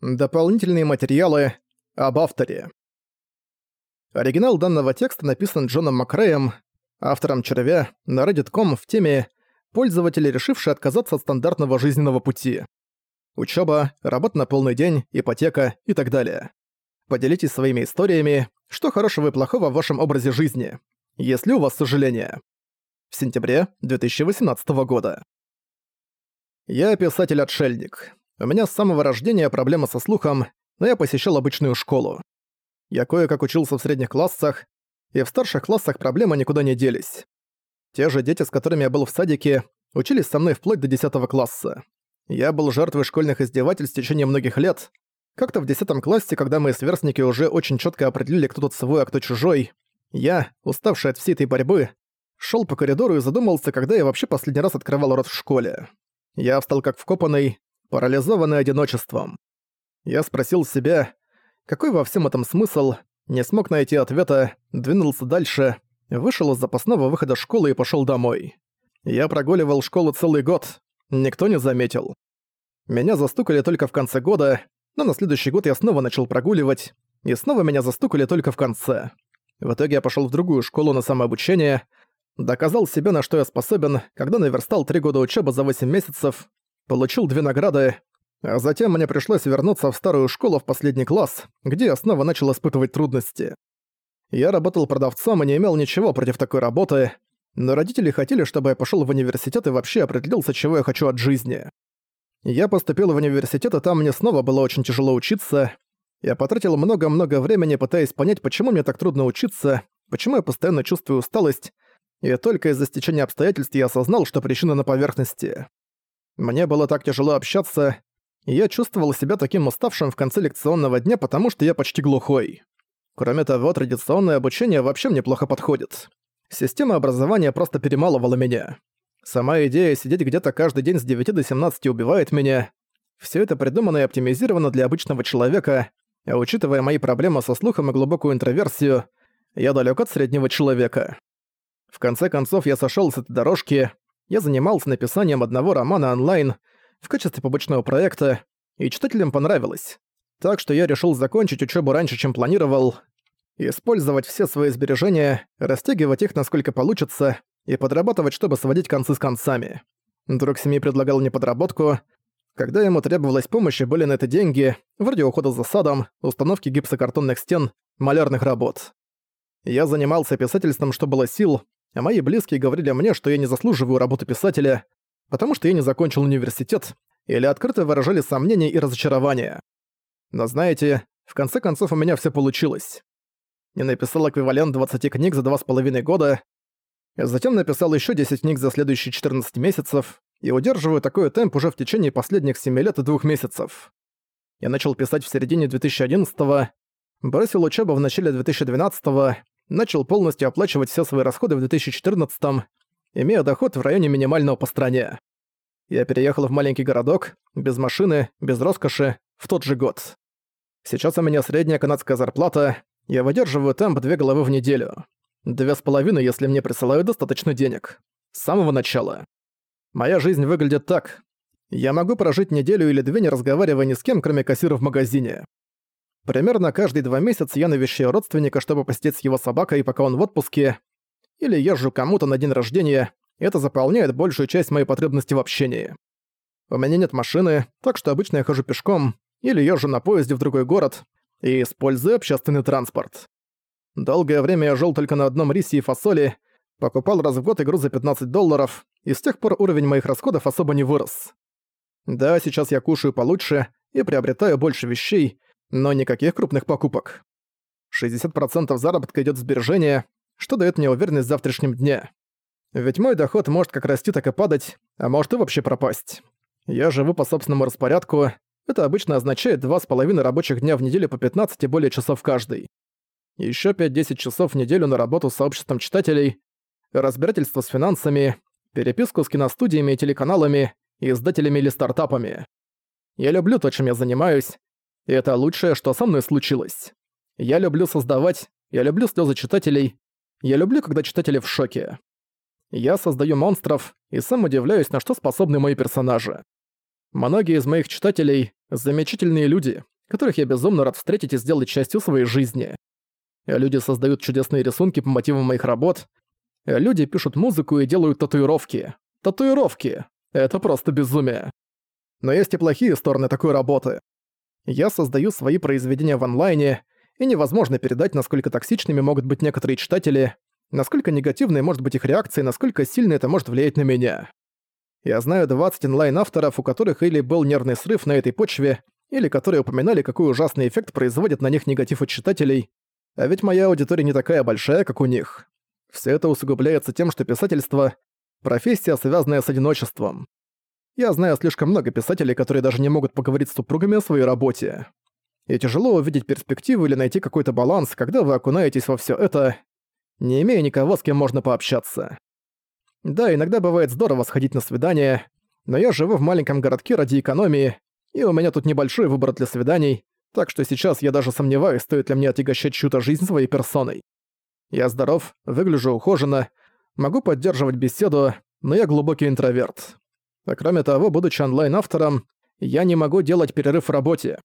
Дополнительные материалы об авторе. Оригинал данного текста написан Джоном Макреем, автором «Червя» на Reddit.com в теме «Пользователи, решившие отказаться от стандартного жизненного пути». Учёба, работа на полный день, ипотека и так далее. Поделитесь своими историями, что хорошего и плохого в вашем образе жизни, если у вас сожаления. В сентябре 2018 года. Я писатель-отшельник. У меня с самого рождения проблема со слухом, но я посещал обычную школу. Я кое-как учился в средних классах, и в старших классах проблемы никуда не делись. Те же дети, с которыми я был в садике, учились со мной вплоть до 10 класса. Я был жертвой школьных издевательств в течение многих лет. Как-то в 10 классе, когда мои сверстники уже очень четко определили, кто тут свой, а кто чужой, я, уставший от всей этой борьбы, шел по коридору и задумался, когда я вообще последний раз открывал рот в школе. Я встал как вкопанный, парализованный одиночеством. Я спросил себя, какой во всем этом смысл, не смог найти ответа, двинулся дальше, вышел из запасного выхода школы и пошёл домой. Я прогуливал школу целый год, никто не заметил. Меня застукали только в конце года, но на следующий год я снова начал прогуливать, и снова меня застукали только в конце. В итоге я пошёл в другую школу на самообучение, доказал себе, на что я способен, когда наверстал три года учебы за 8 месяцев, получил две награды, а затем мне пришлось вернуться в старую школу в последний класс, где я снова начал испытывать трудности. Я работал продавцом и не имел ничего против такой работы, но родители хотели, чтобы я пошёл в университет и вообще определился, чего я хочу от жизни. Я поступил в университет, и там мне снова было очень тяжело учиться. Я потратил много-много времени, пытаясь понять, почему мне так трудно учиться, почему я постоянно чувствую усталость, и только из-за стечения обстоятельств я осознал, что причина на поверхности. Мне было так тяжело общаться, и я чувствовал себя таким уставшим в конце лекционного дня, потому что я почти глухой. Кроме того, традиционное обучение вообще мне плохо подходит. Система образования просто перемалывала меня. Сама идея сидеть где-то каждый день с 9 до 17 убивает меня. Все это придумано и оптимизировано для обычного человека, а учитывая мои проблемы со слухом и глубокую интроверсию, я далек от среднего человека. В конце концов, я сошел с этой дорожки, я занимался написанием одного романа онлайн в качестве побочного проекта, и читателям понравилось. Так что я решил закончить учебу раньше, чем планировал, использовать все свои сбережения, растягивать их насколько получится и подрабатывать, чтобы сводить концы с концами. Друг семьи предлагал мне подработку. Когда ему требовалась помощь были на это деньги, вроде ухода за садом, установки гипсокартонных стен, малярных работ. Я занимался писательством, что было сил, а мои близкие говорили мне, что я не заслуживаю работы писателя, потому что я не закончил университет, или открыто выражали сомнения и разочарования. Но знаете, в конце концов у меня все получилось. Я написал эквивалент 20 книг за два с половиной года, затем написал еще 10 книг за следующие 14 месяцев и удерживаю такой темп уже в течение последних 7 лет и двух месяцев. Я начал писать в середине 2011 бросил учебу в начале 2012 начал полностью оплачивать все свои расходы в 2014 имея доход в районе минимального по стране. Я переехал в маленький городок, без машины, без роскоши, в тот же год. Сейчас у меня средняя канадская зарплата, я выдерживаю темп две головы в неделю. Две с половиной, если мне присылают достаточно денег. С самого начала. Моя жизнь выглядит так. Я могу прожить неделю или две, не разговаривая ни с кем, кроме кассира в магазине. Примерно каждые два месяца я навещаю родственника, чтобы посидеть с его собакой, пока он в отпуске, или езжу кому-то на день рождения, это заполняет большую часть моей потребности в общении. У меня нет машины, так что обычно я хожу пешком, или езжу на поезде в другой город и использую общественный транспорт. Долгое время я жил только на одном рисе и фасоли, покупал раз в год игру за 15 долларов, и с тех пор уровень моих расходов особо не вырос. Да, сейчас я кушаю получше и приобретаю больше вещей, но никаких крупных покупок. 60% заработка идет в сбережения, что дает мне уверенность в завтрашнем дне. Ведь мой доход может как расти, так и падать, а может и вообще пропасть. Я живу по собственному распорядку, это обычно означает два с половиной рабочих дня в неделю по 15 и более часов каждый. Еще 5-10 часов в неделю на работу с сообществом читателей, разбирательство с финансами, переписку с киностудиями и телеканалами, издателями или стартапами. Я люблю то, чем я занимаюсь, и это лучшее, что со мной случилось. Я люблю создавать, я люблю слезы читателей, я люблю, когда читатели в шоке. Я создаю монстров и сам удивляюсь, на что способны мои персонажи. Многие из моих читателей — замечательные люди, которых я безумно рад встретить и сделать частью своей жизни. Люди создают чудесные рисунки по мотивам моих работ. Люди пишут музыку и делают татуировки. Татуировки! Это просто безумие. Но есть и плохие стороны такой работы. Я создаю свои произведения в онлайне, и невозможно передать, насколько токсичными могут быть некоторые читатели, насколько негативной может быть их реакция и насколько сильно это может влиять на меня. Я знаю 20 онлайн-авторов, у которых или был нервный срыв на этой почве, или которые упоминали, какой ужасный эффект производит на них негатив от читателей, а ведь моя аудитория не такая большая, как у них. Все это усугубляется тем, что писательство — профессия, связанная с одиночеством. Я знаю слишком много писателей, которые даже не могут поговорить с супругами о своей работе. И тяжело увидеть перспективу или найти какой-то баланс, когда вы окунаетесь во все это, не имея никого, с кем можно пообщаться. Да, иногда бывает здорово сходить на свидание, но я живу в маленьком городке ради экономии, и у меня тут небольшой выбор для свиданий, так что сейчас я даже сомневаюсь, стоит ли мне отягощать чью-то жизнь своей персоной. Я здоров, выгляжу ухоженно, могу поддерживать беседу, но я глубокий интроверт. А кроме того, будучи онлайн-автором, я не могу делать перерыв в работе.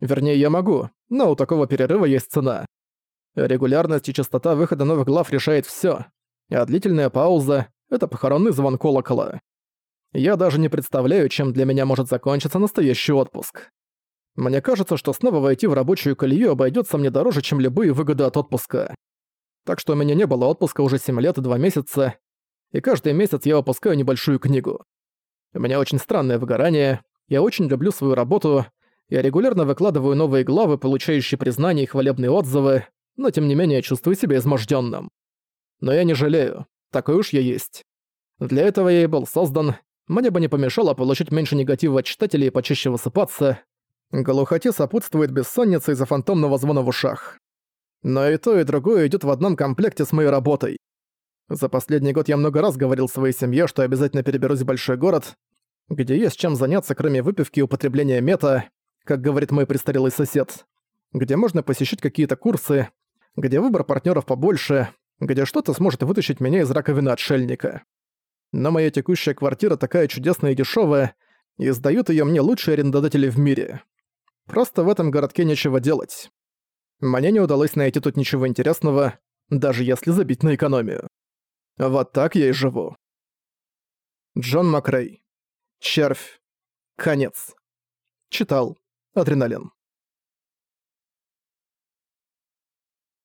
Вернее, я могу, но у такого перерыва есть цена. Регулярность и частота выхода новых глав решает всё, а длительная пауза — это похоронный звон колокола. Я даже не представляю, чем для меня может закончиться настоящий отпуск. Мне кажется, что снова войти в рабочую колею обойдется мне дороже, чем любые выгоды от отпуска. Так что у меня не было отпуска уже 7 лет и 2 месяца, и каждый месяц я выпускаю небольшую книгу. У меня очень странное выгорание, я очень люблю свою работу, я регулярно выкладываю новые главы, получающие признания и хвалебные отзывы, но тем не менее чувствую себя измождённым. Но я не жалею, такой уж я есть. Для этого я и был создан, мне бы не помешало получить меньше негатива от читателей и почаще высыпаться. Глухоте сопутствует бессонница из-за фантомного звона в ушах. Но и то, и другое идет в одном комплекте с моей работой. За последний год я много раз говорил своей семье, что обязательно переберусь в большой город, где есть чем заняться, кроме выпивки и употребления мета, как говорит мой престарелый сосед, где можно посещать какие-то курсы, где выбор партнеров побольше, где что-то сможет вытащить меня из раковины отшельника но моя текущая квартира такая чудесная и дешевая, и сдают ее мне лучшие арендодатели в мире. Просто в этом городке нечего делать. Мне не удалось найти тут ничего интересного, даже если забить на экономию. Вот так я и живу. Джон Макрей. Червь. Конец. Читал. Адреналин.